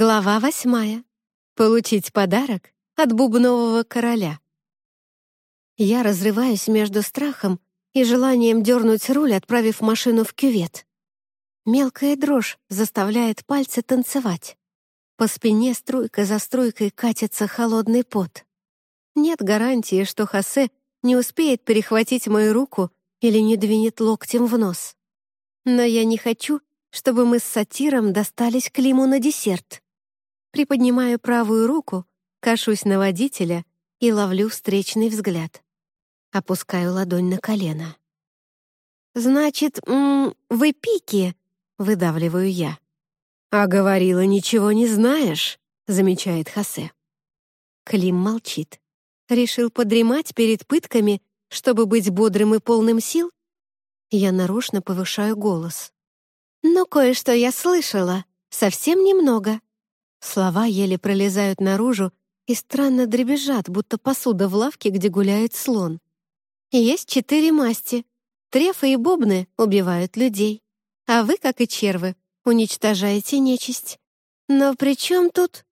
Глава восьмая. Получить подарок от бубнового короля. Я разрываюсь между страхом и желанием дернуть руль, отправив машину в кювет. Мелкая дрожь заставляет пальцы танцевать. По спине струйка за струйкой катится холодный пот. Нет гарантии, что Хосе не успеет перехватить мою руку или не двинет локтем в нос. Но я не хочу, чтобы мы с сатиром достались Климу на десерт. Приподнимаю правую руку, кашусь на водителя и ловлю встречный взгляд. Опускаю ладонь на колено. «Значит, вы пики?» — выдавливаю я. «А говорила, ничего не знаешь», — замечает Хосе. Клим молчит. Решил подремать перед пытками, чтобы быть бодрым и полным сил? Я нарочно повышаю голос. «Но кое-что я слышала. Совсем немного». Слова еле пролезают наружу и странно дребезжат, будто посуда в лавке, где гуляет слон. Есть четыре масти. Трефы и бубны убивают людей. А вы, как и червы, уничтожаете нечисть. Но при чем тут...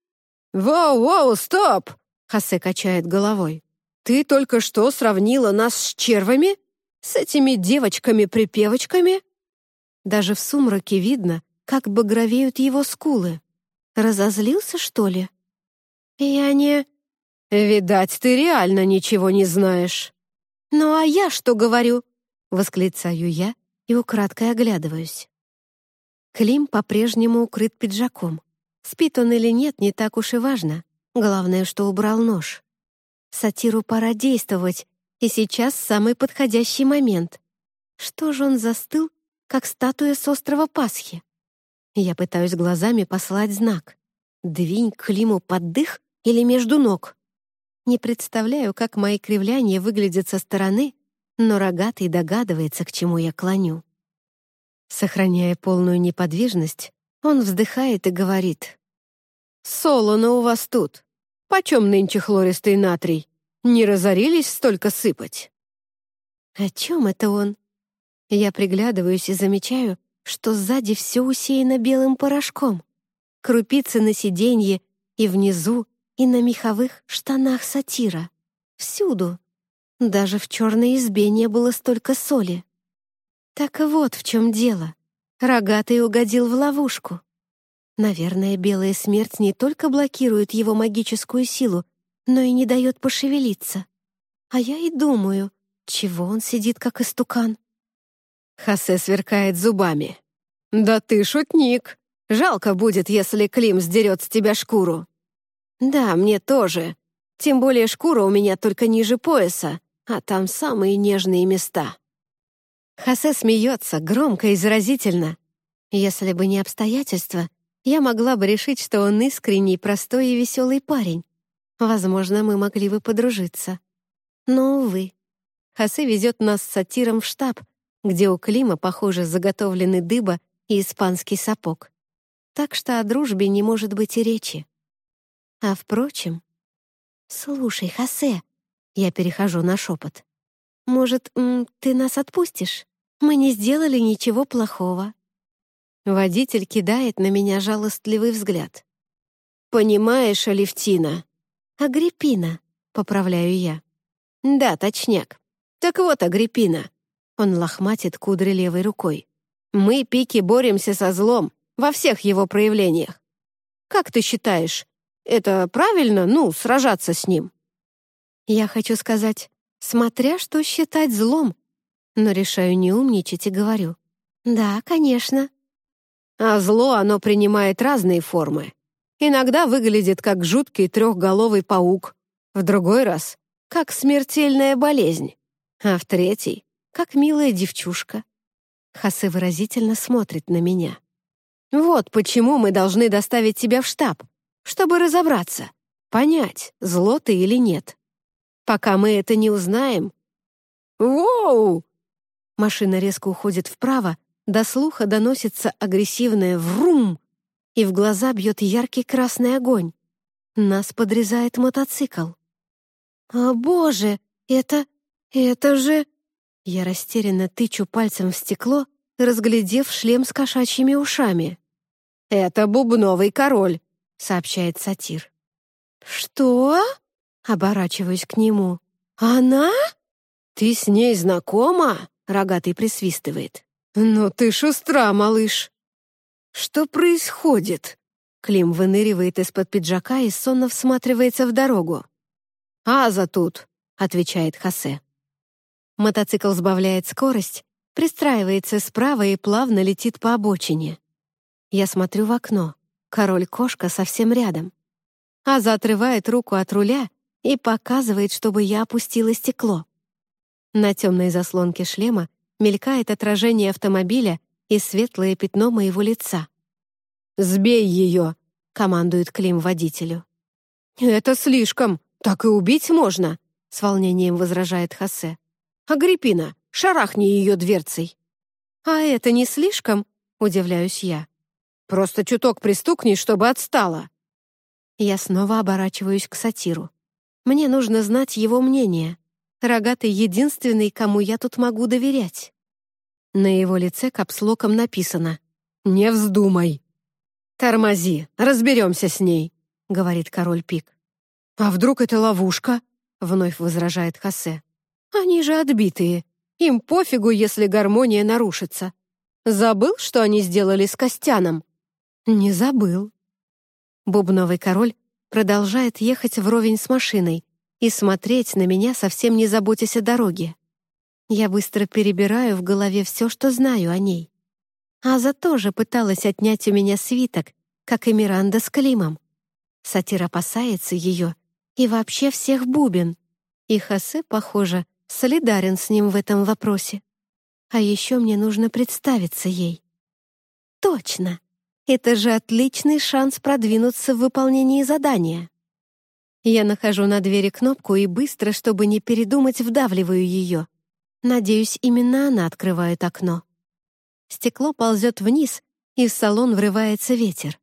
«Воу-воу, стоп!» — Хосе качает головой. «Ты только что сравнила нас с червами? С этими девочками-припевочками?» Даже в сумраке видно, как багровеют его скулы. Разозлился, что ли? Я не... Видать, ты реально ничего не знаешь. Ну а я что говорю? Восклицаю я и украдкой оглядываюсь. Клим по-прежнему укрыт пиджаком. Спит он или нет, не так уж и важно. Главное, что убрал нож. Сатиру пора действовать, и сейчас самый подходящий момент. Что же он застыл, как статуя с острова Пасхи? Я пытаюсь глазами послать знак. Двинь Климу под дых или между ног. Не представляю, как мои кривляния выглядят со стороны, но рогатый догадывается, к чему я клоню. Сохраняя полную неподвижность, он вздыхает и говорит. «Солоно у вас тут. Почем нынче хлористый натрий? Не разорились столько сыпать?» «О чем это он?» Я приглядываюсь и замечаю, что сзади все усеяно белым порошком. Крупицы на сиденье и внизу, и на меховых штанах сатира. Всюду. Даже в черной избе не было столько соли. Так вот в чем дело. Рогатый угодил в ловушку. Наверное, белая смерть не только блокирует его магическую силу, но и не дает пошевелиться. А я и думаю, чего он сидит как истукан. Хосе сверкает зубами. «Да ты шутник. Жалко будет, если Клим сдерет с тебя шкуру». «Да, мне тоже. Тем более шкура у меня только ниже пояса, а там самые нежные места». Хосе смеется громко и заразительно. Если бы не обстоятельства, я могла бы решить, что он искренний, простой и веселый парень. Возможно, мы могли бы подружиться. Но, увы. Хосе везет нас с сатиром в штаб, где у Клима, похоже, заготовлены дыба и испанский сапог. Так что о дружбе не может быть и речи. А впрочем... «Слушай, Хосе», — я перехожу на шепот, «может, ты нас отпустишь? Мы не сделали ничего плохого». Водитель кидает на меня жалостливый взгляд. «Понимаешь, Алевтина?» «Агриппина», — поправляю я. «Да, точняк. Так вот, Агриппина, он лохматит кудри левой рукой. «Мы, Пики, боремся со злом во всех его проявлениях. Как ты считаешь, это правильно, ну, сражаться с ним?» Я хочу сказать, смотря что считать злом, но решаю не умничать и говорю. «Да, конечно». А зло оно принимает разные формы. Иногда выглядит как жуткий трехголовый паук, в другой раз — как смертельная болезнь, а в третий как милая девчушка. Хасе выразительно смотрит на меня. Вот почему мы должны доставить тебя в штаб, чтобы разобраться, понять, зло ты или нет. Пока мы это не узнаем... Воу! Машина резко уходит вправо, до слуха доносится агрессивное «врум», и в глаза бьет яркий красный огонь. Нас подрезает мотоцикл. «О, боже, это... это же...» Я растерянно тычу пальцем в стекло, разглядев шлем с кошачьими ушами. «Это бубновый король», — сообщает сатир. «Что?» — оборачиваюсь к нему. «Она?» «Ты с ней знакома?» — рогатый присвистывает. «Ну ты шустра, малыш!» «Что происходит?» Клим выныривает из-под пиджака и сонно всматривается в дорогу. «Аза тут», — отвечает Хосе. Мотоцикл сбавляет скорость, пристраивается справа и плавно летит по обочине. Я смотрю в окно. Король-кошка совсем рядом. Аза отрывает руку от руля и показывает, чтобы я опустила стекло. На темной заслонке шлема мелькает отражение автомобиля и светлое пятно моего лица. «Сбей ее!» — командует Клим водителю. «Это слишком! Так и убить можно!» — с волнением возражает Хосе. «Агриппина, шарахни ее дверцей!» «А это не слишком?» — удивляюсь я. «Просто чуток пристукни, чтобы отстала!» Я снова оборачиваюсь к сатиру. Мне нужно знать его мнение. Рогатый — единственный, кому я тут могу доверять. На его лице капслоком написано «Не вздумай». «Тормози, разберемся с ней», — говорит король Пик. «А вдруг это ловушка?» — вновь возражает Хосе. «Они же отбитые. Им пофигу, если гармония нарушится. Забыл, что они сделали с Костяном?» «Не забыл». Бубновый король продолжает ехать вровень с машиной и смотреть на меня, совсем не заботясь о дороге. Я быстро перебираю в голове все, что знаю о ней. Аза тоже пыталась отнять у меня свиток, как и Миранда с Климом. Сатир опасается ее и вообще всех бубен. И Хосе, похоже, солидарен с ним в этом вопросе. А еще мне нужно представиться ей. Точно! Это же отличный шанс продвинуться в выполнении задания. Я нахожу на двери кнопку и быстро, чтобы не передумать, вдавливаю ее. Надеюсь, именно она открывает окно. Стекло ползет вниз, и в салон врывается ветер.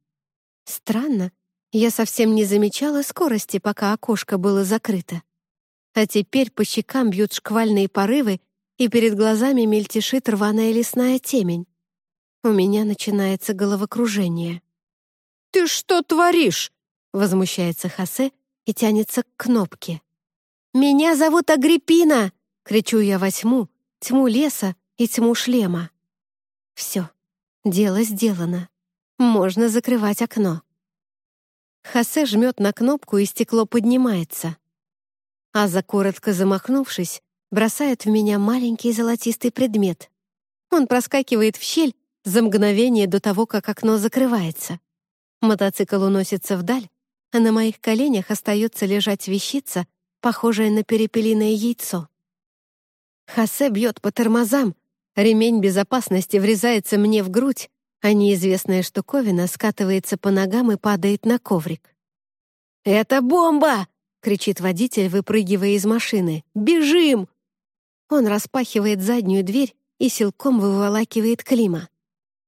Странно, я совсем не замечала скорости, пока окошко было закрыто. А теперь по щекам бьют шквальные порывы, и перед глазами мельтешит рваная лесная темень. У меня начинается головокружение. «Ты что творишь?» — возмущается Хосе и тянется к кнопке. «Меня зовут Агриппина!» — кричу я во тьму, тьму леса и тьму шлема. Все, дело сделано. Можно закрывать окно. Хосе жмет на кнопку, и стекло поднимается. Аза, коротко замахнувшись, бросает в меня маленький золотистый предмет. Он проскакивает в щель за мгновение до того, как окно закрывается. Мотоцикл уносится вдаль, а на моих коленях остается лежать вещица, похожая на перепелиное яйцо. Хосе бьет по тормозам, ремень безопасности врезается мне в грудь, а неизвестная штуковина скатывается по ногам и падает на коврик. «Это бомба!» — кричит водитель, выпрыгивая из машины. «Бежим!» Он распахивает заднюю дверь и силком выволакивает Клима.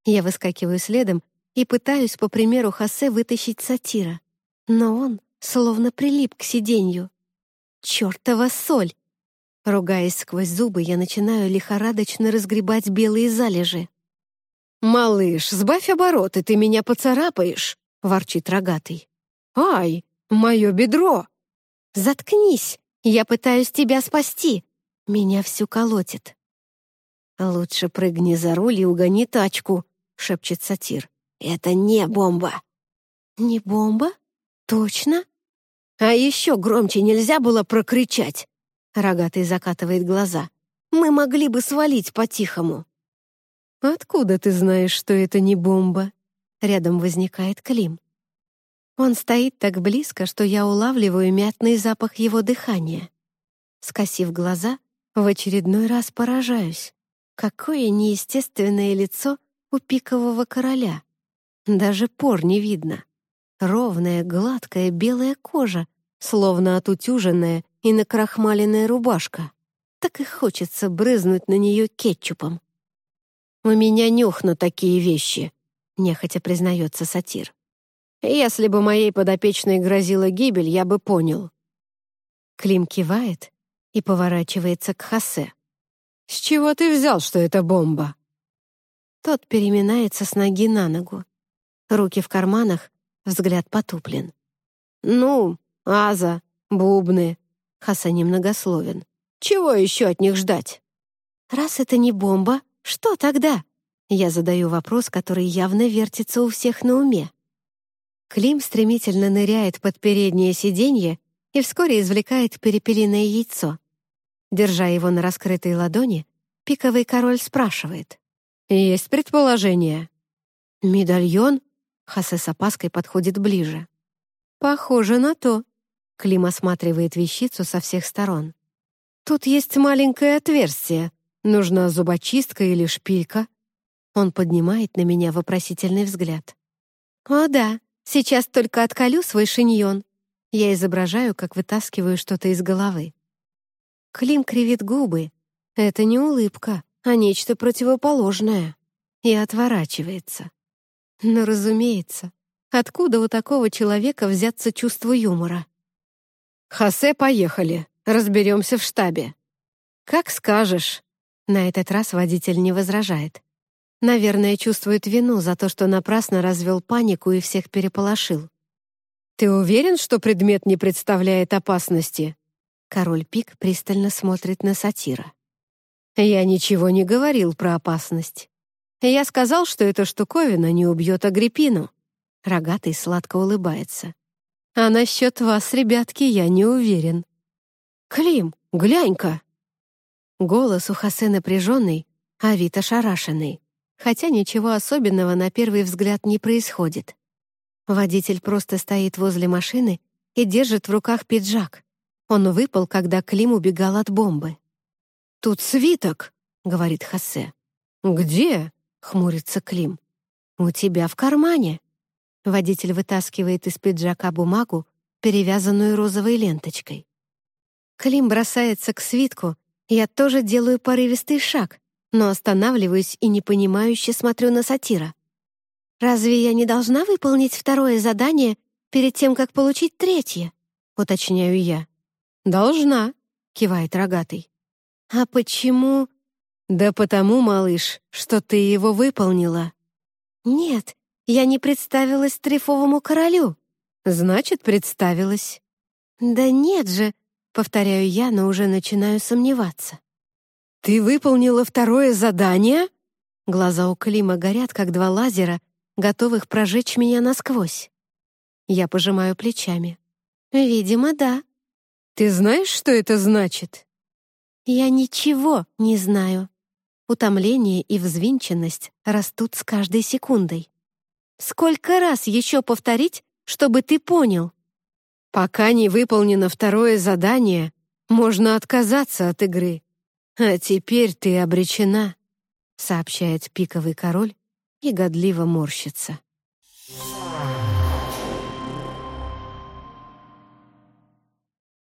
Я выскакиваю следом и пытаюсь, по примеру Хосе, вытащить сатира. Но он словно прилип к сиденью. «Чёртова соль!» Ругаясь сквозь зубы, я начинаю лихорадочно разгребать белые залежи. «Малыш, сбавь обороты, ты меня поцарапаешь!» — ворчит рогатый. «Ай, мое бедро!» «Заткнись! Я пытаюсь тебя спасти!» Меня всю колотит. «Лучше прыгни за руль и угони тачку», — шепчет сатир. «Это не бомба». «Не бомба? Точно?» «А еще громче нельзя было прокричать!» Рогатый закатывает глаза. «Мы могли бы свалить по-тихому». «Откуда ты знаешь, что это не бомба?» Рядом возникает Клим. Он стоит так близко, что я улавливаю мятный запах его дыхания. Скосив глаза, в очередной раз поражаюсь. Какое неестественное лицо у пикового короля. Даже пор не видно. Ровная, гладкая белая кожа, словно отутюженная и накрахмаленная рубашка. Так и хочется брызнуть на нее кетчупом. «У меня нюх на такие вещи», — нехотя признается сатир. «Если бы моей подопечной грозила гибель, я бы понял». Клим кивает и поворачивается к Хосе. «С чего ты взял, что это бомба?» Тот переминается с ноги на ногу. Руки в карманах, взгляд потуплен. «Ну, аза, бубны», — Хаса немногословен. «Чего еще от них ждать?» «Раз это не бомба, что тогда?» Я задаю вопрос, который явно вертится у всех на уме. Клим стремительно ныряет под переднее сиденье и вскоре извлекает перепелиное яйцо. Держа его на раскрытой ладони, пиковый король спрашивает. «Есть предположение?» «Медальон?» Хасе с опаской подходит ближе. «Похоже на то». Клим осматривает вещицу со всех сторон. «Тут есть маленькое отверстие. Нужна зубочистка или шпилька?» Он поднимает на меня вопросительный взгляд. «О да, сейчас только отколю свой шиньон». Я изображаю, как вытаскиваю что-то из головы. Клим кривит губы. Это не улыбка, а нечто противоположное. И отворачивается. Но, разумеется, откуда у такого человека взяться чувство юмора? «Хосе, поехали. Разберемся в штабе». «Как скажешь». На этот раз водитель не возражает. Наверное, чувствует вину за то, что напрасно развел панику и всех переполошил. «Ты уверен, что предмет не представляет опасности?» Король Пик пристально смотрит на сатира. «Я ничего не говорил про опасность. Я сказал, что эта штуковина не убьет Агриппину». Рогатый сладко улыбается. «А насчет вас, ребятки, я не уверен». «Клим, глянь-ка!» Голос у Хосе напряженный, а вид ошарашенный, хотя ничего особенного на первый взгляд не происходит. Водитель просто стоит возле машины и держит в руках пиджак. Он выпал, когда Клим убегал от бомбы. «Тут свиток», — говорит Хосе. «Где?» — хмурится Клим. «У тебя в кармане». Водитель вытаскивает из пиджака бумагу, перевязанную розовой ленточкой. Клим бросается к свитку, я тоже делаю порывистый шаг, но останавливаюсь и непонимающе смотрю на сатира. «Разве я не должна выполнить второе задание перед тем, как получить третье?» — уточняю я. «Должна», — кивает рогатый. «А почему?» «Да потому, малыш, что ты его выполнила». «Нет, я не представилась трефовому королю». «Значит, представилась». «Да нет же», — повторяю я, но уже начинаю сомневаться. «Ты выполнила второе задание?» Глаза у Клима горят, как два лазера, готовых прожечь меня насквозь. Я пожимаю плечами. «Видимо, да». «Ты знаешь, что это значит?» «Я ничего не знаю». Утомление и взвинченность растут с каждой секундой. «Сколько раз еще повторить, чтобы ты понял?» «Пока не выполнено второе задание, можно отказаться от игры. А теперь ты обречена», — сообщает пиковый король и годливо морщится.